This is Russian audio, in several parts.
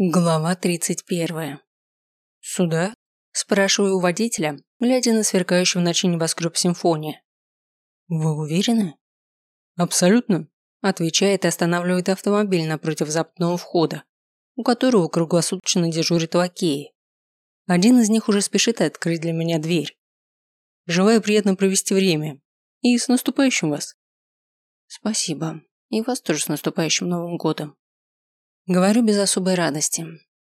Глава 31. «Сюда?» – спрашиваю у водителя, глядя на сверкающую в ночи небоскреб симфония. «Вы уверены?» «Абсолютно», – отвечает и останавливает автомобиль напротив западного входа, у которого круглосуточно дежурят лакеи. Один из них уже спешит открыть для меня дверь. Желаю приятно провести время. И с наступающим вас. Спасибо. И вас тоже с наступающим Новым годом. Говорю без особой радости.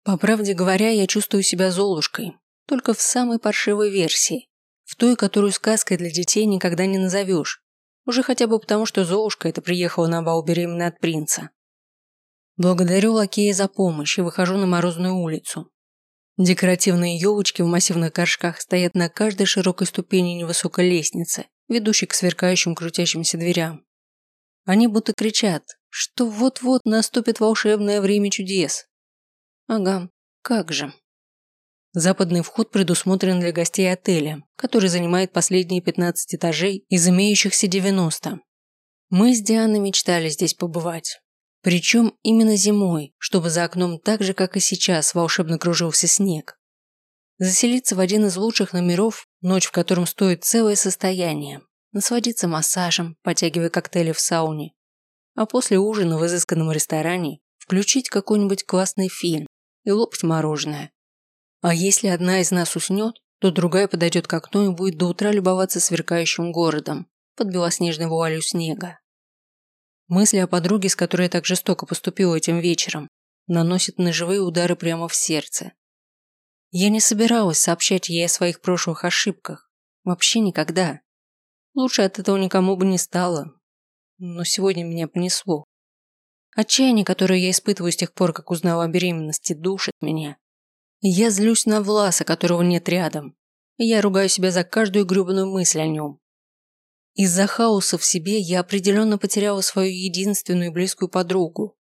По правде говоря, я чувствую себя Золушкой, только в самой паршивой версии, в той, которую сказкой для детей никогда не назовешь, уже хотя бы потому, что Золушка это приехала на бал беременная от принца. Благодарю лакея за помощь и выхожу на морозную улицу. Декоративные елочки в массивных горшках стоят на каждой широкой ступени невысокой лестницы, ведущей к сверкающим крутящимся дверям. Они будто кричат, что вот-вот наступит волшебное время чудес. Ага, как же. Западный вход предусмотрен для гостей отеля, который занимает последние 15 этажей из имеющихся 90. Мы с Дианой мечтали здесь побывать. Причем именно зимой, чтобы за окном так же, как и сейчас, волшебно кружился снег. Заселиться в один из лучших номеров, ночь в котором стоит целое состояние, насладиться массажем, потягивая коктейли в сауне, а после ужина в изысканном ресторане включить какой-нибудь классный фильм и лопать мороженое. А если одна из нас уснет, то другая подойдет к окну и будет до утра любоваться сверкающим городом под белоснежной вуалью снега. Мысли о подруге, с которой я так жестоко поступила этим вечером, наносят ножевые удары прямо в сердце. Я не собиралась сообщать ей о своих прошлых ошибках. Вообще никогда. Лучше от этого никому бы не стало, но сегодня меня понесло. Отчаяние, которое я испытываю с тех пор, как узнала о беременности, душит меня. Я злюсь на Власа, которого нет рядом. Я ругаю себя за каждую гребаную мысль о нем. Из-за хаоса в себе я определенно потеряла свою единственную и близкую подругу.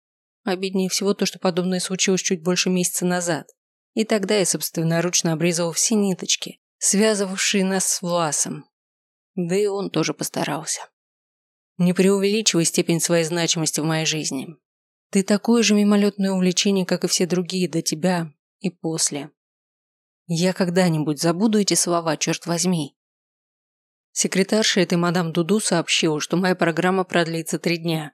Обиднее всего то, что подобное случилось чуть больше месяца назад. И тогда я собственноручно обрезала все ниточки, связывавшие нас с Власом. Да и он тоже постарался. Не преувеличивай степень своей значимости в моей жизни. Ты такое же мимолетное увлечение, как и все другие до тебя и после. Я когда-нибудь забуду эти слова, черт возьми. Секретарша этой мадам Дуду сообщила, что моя программа продлится три дня.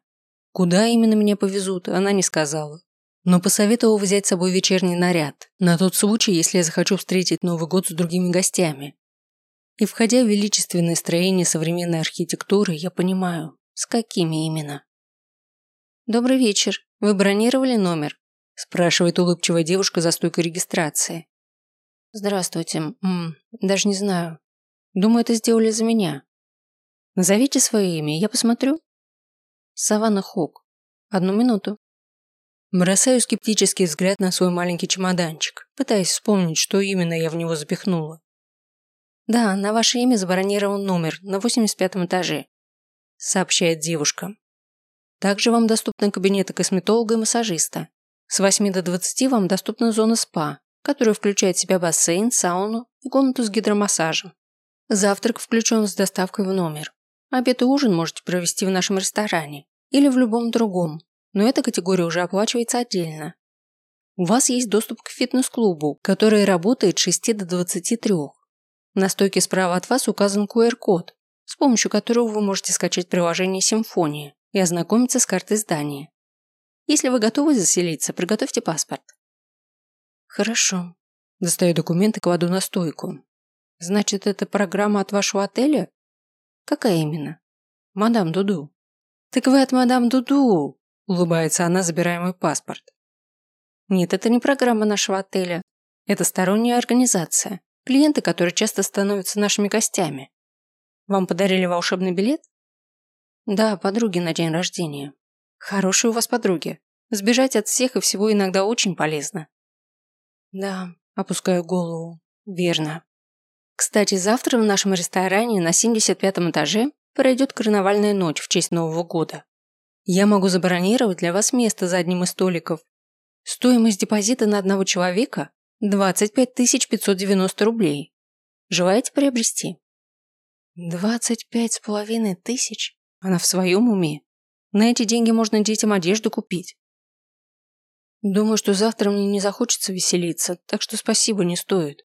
Куда именно меня повезут, она не сказала. Но посоветовала взять с собой вечерний наряд, на тот случай, если я захочу встретить Новый год с другими гостями. И входя в величественное строение современной архитектуры, я понимаю, с какими именно. «Добрый вечер. Вы бронировали номер?» спрашивает улыбчивая девушка за стойкой регистрации. «Здравствуйте. М -м, даже не знаю. Думаю, это сделали за меня. Назовите свое имя, я посмотрю». Саванна Хок. Одну минуту. Бросаю скептический взгляд на свой маленький чемоданчик, пытаясь вспомнить, что именно я в него запихнула. «Да, на ваше имя забронирован номер на 85 этаже», сообщает девушка. Также вам доступны кабинеты косметолога и массажиста. С 8 до 20 вам доступна зона СПА, которая включает в себя бассейн, сауну и комнату с гидромассажем. Завтрак включен с доставкой в номер. Обед и ужин можете провести в нашем ресторане или в любом другом, но эта категория уже оплачивается отдельно. У вас есть доступ к фитнес-клубу, который работает с 6 до 23. На стойке справа от вас указан QR-код, с помощью которого вы можете скачать приложение «Симфония» и ознакомиться с картой здания. Если вы готовы заселиться, приготовьте паспорт. Хорошо. Достаю документы, кладу на стойку. Значит, это программа от вашего отеля? Какая именно? Мадам Дуду. Так вы от мадам Дуду, улыбается она, забирая мой паспорт. Нет, это не программа нашего отеля. Это сторонняя организация. Клиенты, которые часто становятся нашими гостями. Вам подарили волшебный билет? Да, подруги на день рождения. Хорошие у вас подруги. Сбежать от всех и всего иногда очень полезно. Да, опускаю голову. Верно. Кстати, завтра в нашем ресторане на 75 этаже пройдет карнавальная ночь в честь Нового года. Я могу забронировать для вас место за одним из столиков. Стоимость депозита на одного человека 25 590 рублей. Желаете приобрести? Двадцать пять с половиной тысяч? Она в своем уме? На эти деньги можно детям одежду купить. Думаю, что завтра мне не захочется веселиться, так что спасибо не стоит.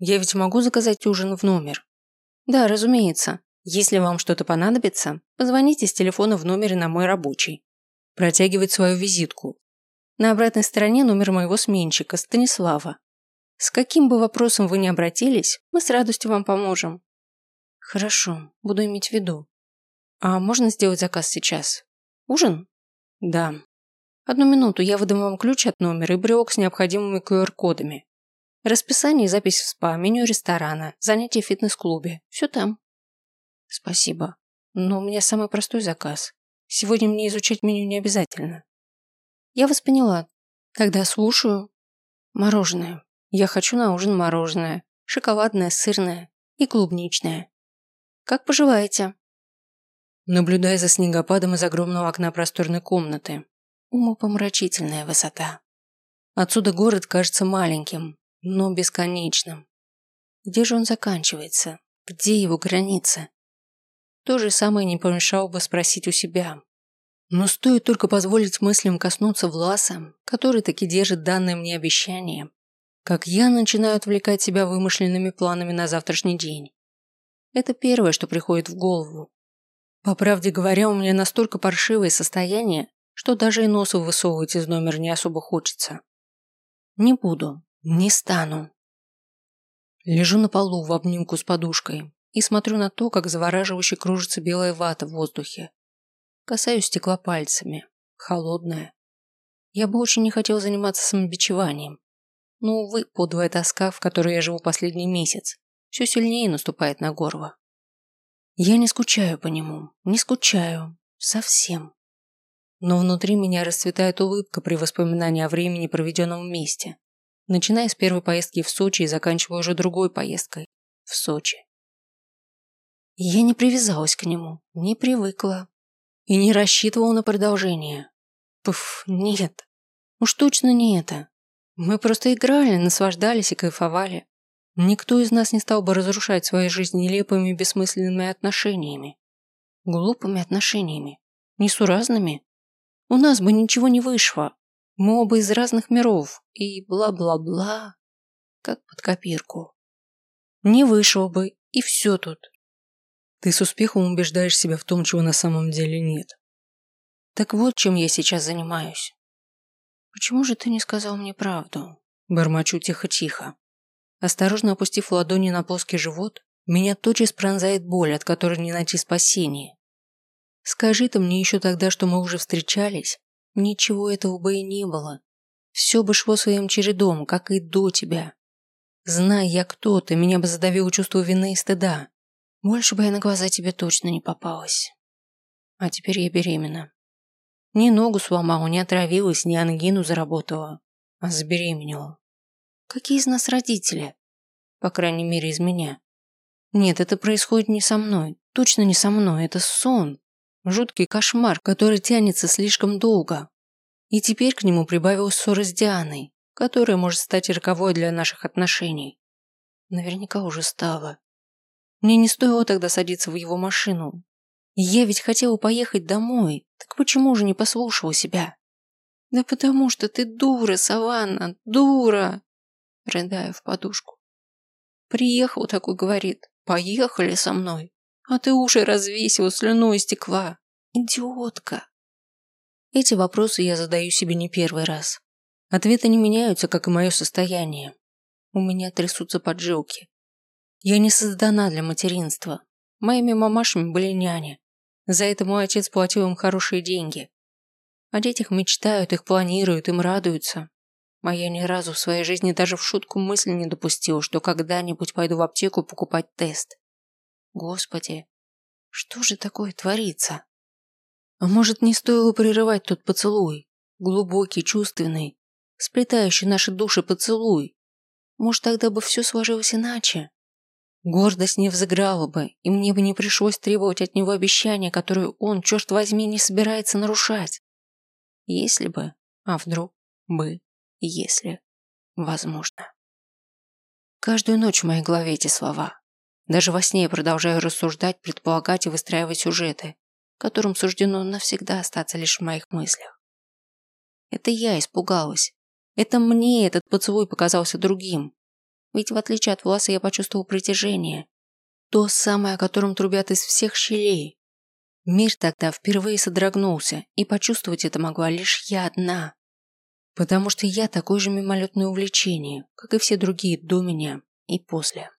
Я ведь могу заказать ужин в номер. Да, разумеется. Если вам что-то понадобится, позвоните с телефона в номере на мой рабочий. Протягивает свою визитку. На обратной стороне номер моего сменщика, Станислава. С каким бы вопросом вы ни обратились, мы с радостью вам поможем. Хорошо, буду иметь в виду. А можно сделать заказ сейчас? Ужин? Да. Одну минуту, я выдам вам ключ от номера и брелок с необходимыми QR-кодами. Расписание и запись в спа, меню ресторана, занятия в фитнес-клубе. Все там. Спасибо. Но у меня самый простой заказ. Сегодня мне изучать меню не обязательно. Я вас поняла. Тогда слушаю. Мороженое. Я хочу на ужин мороженое. Шоколадное, сырное и клубничное. Как поживаете? Наблюдая за снегопадом из огромного окна просторной комнаты. Умопомрачительная высота. Отсюда город кажется маленьким, но бесконечным. Где же он заканчивается? Где его граница? То же самое не помешало бы спросить у себя. Но стоит только позволить мыслям коснуться Власа, который таки держит данное мне обещание, как я начинаю отвлекать себя вымышленными планами на завтрашний день. Это первое, что приходит в голову. По правде говоря, у меня настолько паршивое состояние, что даже и носу высовывать из номера не особо хочется. Не буду, не стану. Лежу на полу в обнимку с подушкой и смотрю на то, как завораживающе кружится белая вата в воздухе. Касаюсь стекла пальцами. Холодная. Я бы очень не хотел заниматься самобичеванием. Но, увы, подвая тоска, в которой я живу последний месяц, все сильнее наступает на горло. Я не скучаю по нему, не скучаю. Совсем. Но внутри меня расцветает улыбка при воспоминании о времени, проведенном вместе начиная с первой поездки в Сочи и заканчивая уже другой поездкой в Сочи. я не привязалась к нему, не привыкла и не рассчитывала на продолжение. Пф, нет, уж точно не это. Мы просто играли, наслаждались и кайфовали. Никто из нас не стал бы разрушать свою жизнь нелепыми бессмысленными отношениями. Глупыми отношениями. Несуразными. У нас бы ничего не вышло, мы оба из разных миров и бла-бла-бла, как под копирку. Не вышло бы, и все тут. Ты с успехом убеждаешь себя в том, чего на самом деле нет. Так вот, чем я сейчас занимаюсь. Почему же ты не сказал мне правду? Бормочу тихо-тихо. Осторожно опустив ладони на плоский живот, меня тотчас пронзает боль, от которой не найти спасения. Скажи ты мне еще тогда, что мы уже встречались, Ничего этого бы и не было. Все бы шло своим чередом, как и до тебя. Знай я кто ты, меня бы задавило чувство вины и стыда. Больше бы я на глаза тебе точно не попалась. А теперь я беременна. Ни ногу сломала, не отравилась, ни ангину заработала, а забеременела. Какие из нас родители? По крайней мере, из меня. Нет, это происходит не со мной. Точно не со мной. Это сон. Жуткий кошмар, который тянется слишком долго. И теперь к нему прибавилась ссора с Дианой, которая может стать роковой для наших отношений. Наверняка уже стала. Мне не стоило тогда садиться в его машину. Я ведь хотела поехать домой, так почему же не послушала себя? Да потому что ты дура, Саванна, дура! Рыдаю в подушку. Приехал такой, говорит, поехали со мной. А ты уши развесила, слюной стекла. Идиотка. Эти вопросы я задаю себе не первый раз. Ответы не меняются, как и мое состояние. У меня трясутся поджилки. Я не создана для материнства. Моими мамашами были няни. За это мой отец платил им хорошие деньги. О детях мечтают, их планируют, им радуются. А я ни разу в своей жизни даже в шутку мысли не допустил, что когда-нибудь пойду в аптеку покупать тест. Господи, что же такое творится? А может, не стоило прерывать тот поцелуй? Глубокий, чувственный, сплетающий наши души поцелуй. Может, тогда бы все сложилось иначе? Гордость не взыграла бы, и мне бы не пришлось требовать от него обещания, которое он, черт возьми, не собирается нарушать. Если бы, а вдруг бы, если, возможно. Каждую ночь в моей голове эти слова. Даже во сне я продолжаю рассуждать, предполагать и выстраивать сюжеты, которым суждено навсегда остаться лишь в моих мыслях. Это я испугалась. Это мне этот поцелуй показался другим. Ведь в отличие от Власа я почувствовал притяжение. То самое, о котором трубят из всех щелей. Мир тогда впервые содрогнулся, и почувствовать это могла лишь я одна. Потому что я такое же мимолетное увлечение, как и все другие до меня и после.